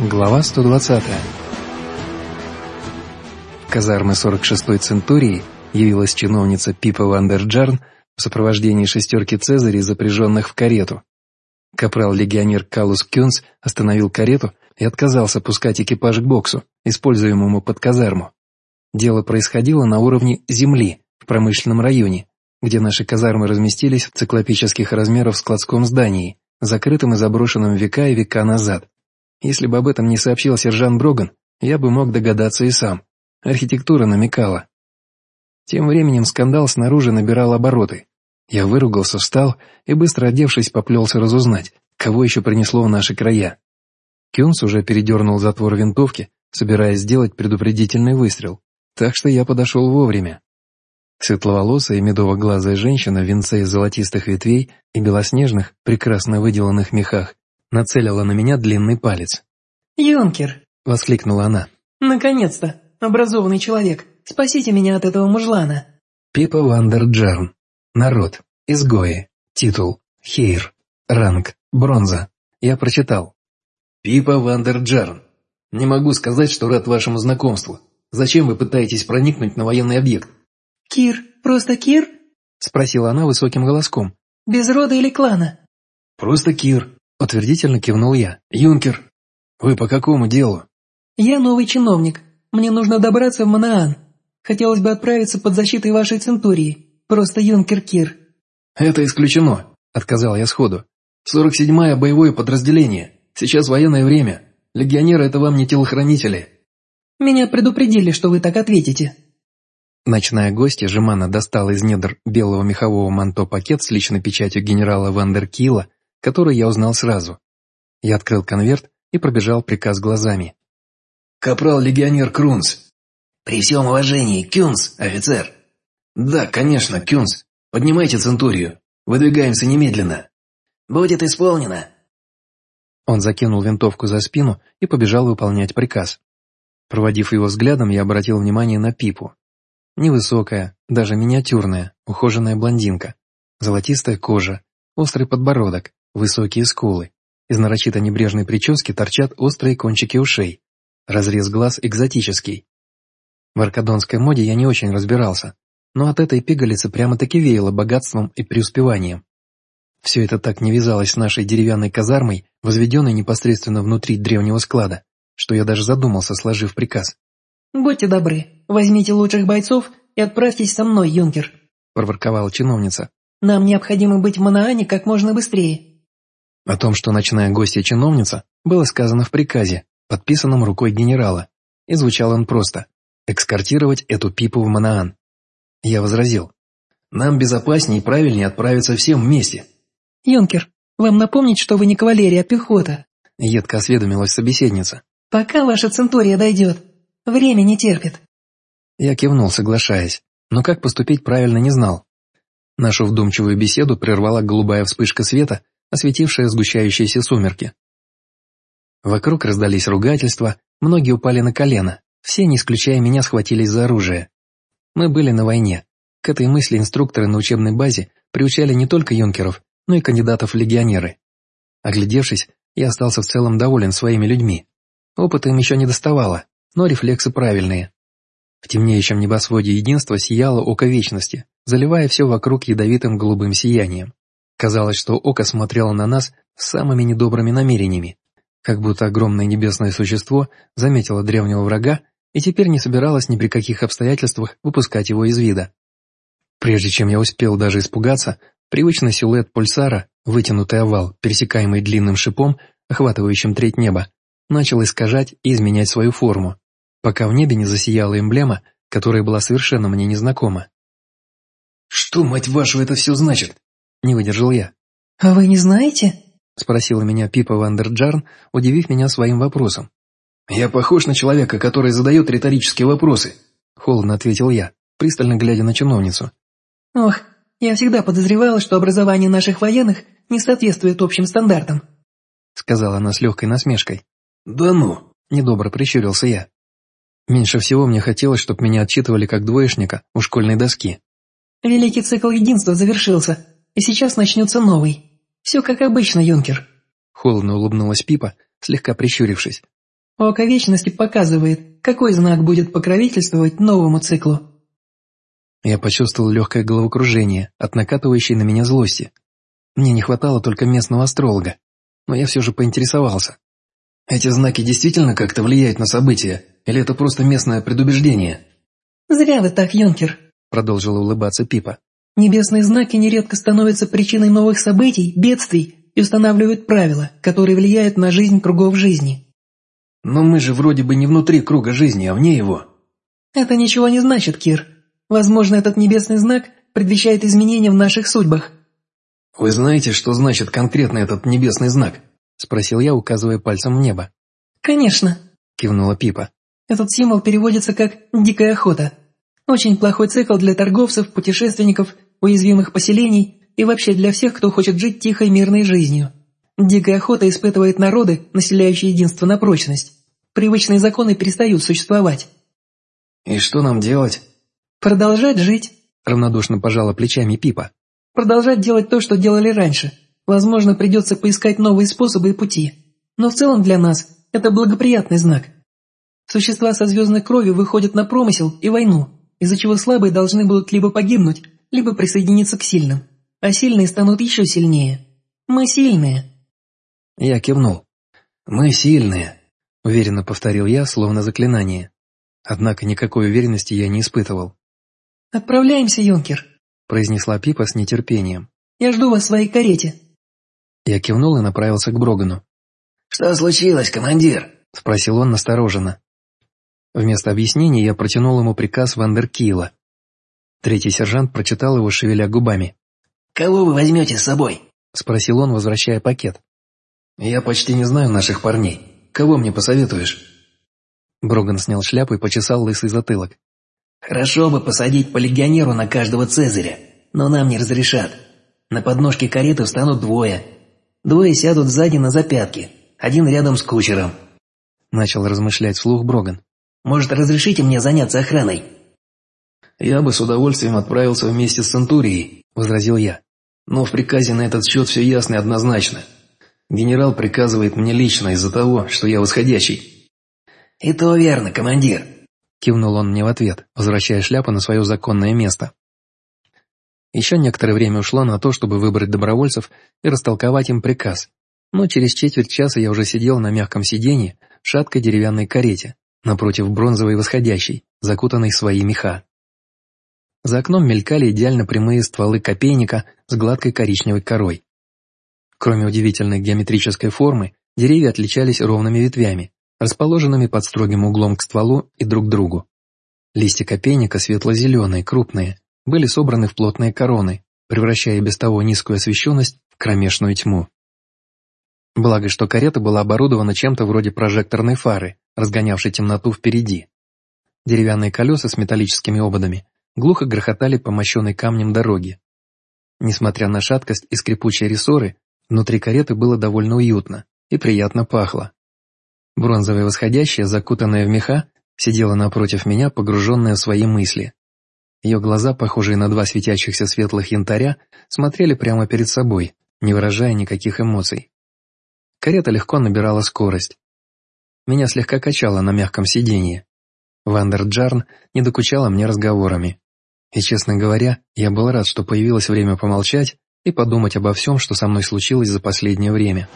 Глава 120. В казармы 46-й Центурии явилась чиновница Пипа Вандерджарн в сопровождении шестерки Цезарей, запряженных в карету. Капрал-легионер Калус Кюнс остановил карету и отказался пускать экипаж к боксу, используемому под казарму. Дело происходило на уровне земли, в промышленном районе, где наши казармы разместились в циклопических размеров складском здании, закрытым и заброшенным века и века назад. Если бы об этом не сообщил сержант Броган, я бы мог догадаться и сам. Архитектура намекала. Тем временем скандал снаружи набирал обороты. Я выругался, встал и, быстро одевшись, поплелся разузнать, кого еще принесло в наши края. Кюнс уже передернул затвор винтовки, собираясь сделать предупредительный выстрел, так что я подошел вовремя. Светловолосая и медово-глазая женщина в венце из золотистых ветвей и белоснежных, прекрасно выделанных мехах нацелила на меня длинный палец. «Юнкер!» — воскликнула она. «Наконец-то! Образованный человек! Спасите меня от этого мужлана!» Пипа Вандерджерн. Народ. Изгои. Титул. Хейр. Ранг. Бронза. Я прочитал. Пипа Вандерджерн. Не могу сказать, что рад вашему знакомству. Зачем вы пытаетесь проникнуть на военный объект? «Кир, просто Кир?» — спросила она высоким голоском. «Без рода или клана?» «Просто Кир», Утвердительно кивнул я. «Юнкер, вы по какому делу?» «Я новый чиновник. Мне нужно добраться в Манаан. Хотелось бы отправиться под защитой вашей Центурии. Просто юнкер Кир». «Это исключено», — отказал я сходу. «Сорок седьмое боевое подразделение. Сейчас военное время. Легионеры — это вам не телохранители». «Меня предупредили, что вы так ответите». Ночная гостья Жемана достала из недр белого мехового манто пакет с личной печатью генерала Вандеркила который я узнал сразу. Я открыл конверт и пробежал приказ глазами. «Капрал-легионер Крунс». «При всем уважении, Кюнс, офицер». «Да, конечно, Кюнс. Поднимайте Центурию. Выдвигаемся немедленно». «Будет исполнено». Он закинул винтовку за спину и побежал выполнять приказ. Проводив его взглядом, я обратил внимание на Пипу. Невысокая, даже миниатюрная, ухоженная блондинка. Золотистая кожа, острый подбородок, Высокие скулы. Из нарочито небрежной прически торчат острые кончики ушей. Разрез глаз экзотический. В аркадонской моде я не очень разбирался, но от этой пигалицы прямо-таки веяло богатством и преуспеванием. Все это так не вязалось с нашей деревянной казармой, возведенной непосредственно внутри древнего склада, что я даже задумался, сложив приказ. «Будьте добры, возьмите лучших бойцов и отправьтесь со мной, юнкер», – проворковала чиновница. «Нам необходимо быть в Манаане как можно быстрее». О том, что ночная гостья чиновница, было сказано в приказе, подписанном рукой генерала, и звучал он просто «экскортировать эту пипу в Манаан». Я возразил «Нам безопаснее и правильнее отправиться всем вместе». «Юнкер, вам напомнить, что вы не кавалерия, а пехота?» Едко осведомилась собеседница. «Пока ваша центурия дойдет. Время не терпит». Я кивнул, соглашаясь, но как поступить правильно не знал. Нашу вдумчивую беседу прервала голубая вспышка света, осветившая сгущающиеся сумерки. Вокруг раздались ругательства, многие упали на колено, все, не исключая меня, схватились за оружие. Мы были на войне. К этой мысли инструкторы на учебной базе приучали не только юнкеров, но и кандидатов в легионеры. Оглядевшись, я остался в целом доволен своими людьми. Опыта им еще не доставало, но рефлексы правильные. В темнеющем небосводе единства сияло око вечности, заливая все вокруг ядовитым голубым сиянием. Казалось, что око смотрело на нас самыми недобрыми намерениями, как будто огромное небесное существо заметило древнего врага и теперь не собиралось ни при каких обстоятельствах выпускать его из вида. Прежде чем я успел даже испугаться, привычный силуэт пульсара, вытянутый овал, пересекаемый длинным шипом, охватывающим треть неба, начал искажать и изменять свою форму, пока в небе не засияла эмблема, которая была совершенно мне незнакома. «Что, мать вашу, это все значит?» Не выдержал я. «А вы не знаете?» Спросила меня Пипа Вандерджарн, удивив меня своим вопросом. «Я похож на человека, который задает риторические вопросы», холодно ответил я, пристально глядя на чиновницу. «Ох, я всегда подозревала, что образование наших военных не соответствует общим стандартам», сказала она с легкой насмешкой. «Да ну!» – недобро прищурился я. Меньше всего мне хотелось, чтобы меня отчитывали как двоечника у школьной доски. «Великий цикл единства завершился и сейчас начнется новый. Все как обычно, юнкер». Холодно улыбнулась Пипа, слегка прищурившись. Око Вечности показывает, какой знак будет покровительствовать новому циклу. Я почувствовал легкое головокружение от накатывающей на меня злости. Мне не хватало только местного астролога, но я все же поинтересовался. Эти знаки действительно как-то влияют на события, или это просто местное предубеждение? «Зря вы так, юнкер», — продолжила улыбаться Пипа. «Небесные знаки нередко становятся причиной новых событий, бедствий и устанавливают правила, которые влияют на жизнь кругов жизни». «Но мы же вроде бы не внутри круга жизни, а вне его». «Это ничего не значит, Кир. Возможно, этот небесный знак предвещает изменения в наших судьбах». «Вы знаете, что значит конкретно этот небесный знак?» — спросил я, указывая пальцем в небо. «Конечно», — кивнула Пипа. «Этот символ переводится как «дикая охота». Очень плохой цикл для торговцев, путешественников, уязвимых поселений и вообще для всех, кто хочет жить тихой мирной жизнью. Дикая охота испытывает народы, населяющие единство на прочность. Привычные законы перестают существовать. «И что нам делать?» «Продолжать жить», — равнодушно пожала плечами Пипа. «Продолжать делать то, что делали раньше. Возможно, придется поискать новые способы и пути. Но в целом для нас это благоприятный знак. Существа со звездной кровью выходят на промысел и войну, из-за чего слабые должны будут либо погибнуть, либо присоединиться к сильным. А сильные станут еще сильнее. Мы сильные. Я кивнул. «Мы сильные», — уверенно повторил я, словно заклинание. Однако никакой уверенности я не испытывал. «Отправляемся, юнкер», — произнесла Пипа с нетерпением. «Я жду вас в своей карете». Я кивнул и направился к Брогану. «Что случилось, командир?» — спросил он настороженно. Вместо объяснений я протянул ему приказ Вандеркила. Третий сержант прочитал его, шевеля губами. «Кого вы возьмете с собой?» — спросил он, возвращая пакет. «Я почти не знаю наших парней. Кого мне посоветуешь?» Броган снял шляпу и почесал лысый затылок. «Хорошо бы посадить по легионеру на каждого Цезаря, но нам не разрешат. На подножке кареты встанут двое, Двое сядут сзади на запятки, один рядом с кучером. Начал размышлять вслух Броган. Может, разрешите мне заняться охраной? Я бы с удовольствием отправился вместе с Центурией, возразил я. Но в приказе на этот счет все ясно и однозначно. Генерал приказывает мне лично из-за того, что я восходящий. «И то верно, командир», — кивнул он мне в ответ, возвращая шляпу на свое законное место. Еще некоторое время ушло на то, чтобы выбрать добровольцев и растолковать им приказ. Но через четверть часа я уже сидел на мягком сиденье в шаткой деревянной карете, напротив бронзовой восходящей, закутанной в свои меха. За окном мелькали идеально прямые стволы копейника с гладкой коричневой корой. Кроме удивительной геометрической формы, деревья отличались ровными ветвями, расположенными под строгим углом к стволу и друг к другу. Листья копейника светло-зеленые, крупные, были собраны в плотные короны, превращая без того низкую освещенность в кромешную тьму. Благо, что карета была оборудована чем-то вроде прожекторной фары, разгонявшей темноту впереди. Деревянные колеса с металлическими ободами глухо грохотали по мощенной камнем дороге. Несмотря на шаткость и скрипучие рессоры, внутри кареты было довольно уютно и приятно пахло. Бронзовая восходящая, закутанная в меха, сидела напротив меня, погруженная в свои мысли. Ее глаза, похожие на два светящихся светлых янтаря, смотрели прямо перед собой, не выражая никаких эмоций. Карета легко набирала скорость. Меня слегка качало на мягком сиденье. Вандер Джарн не докучала мне разговорами. И, честно говоря, я был рад, что появилось время помолчать и подумать обо всем, что со мной случилось за последнее время.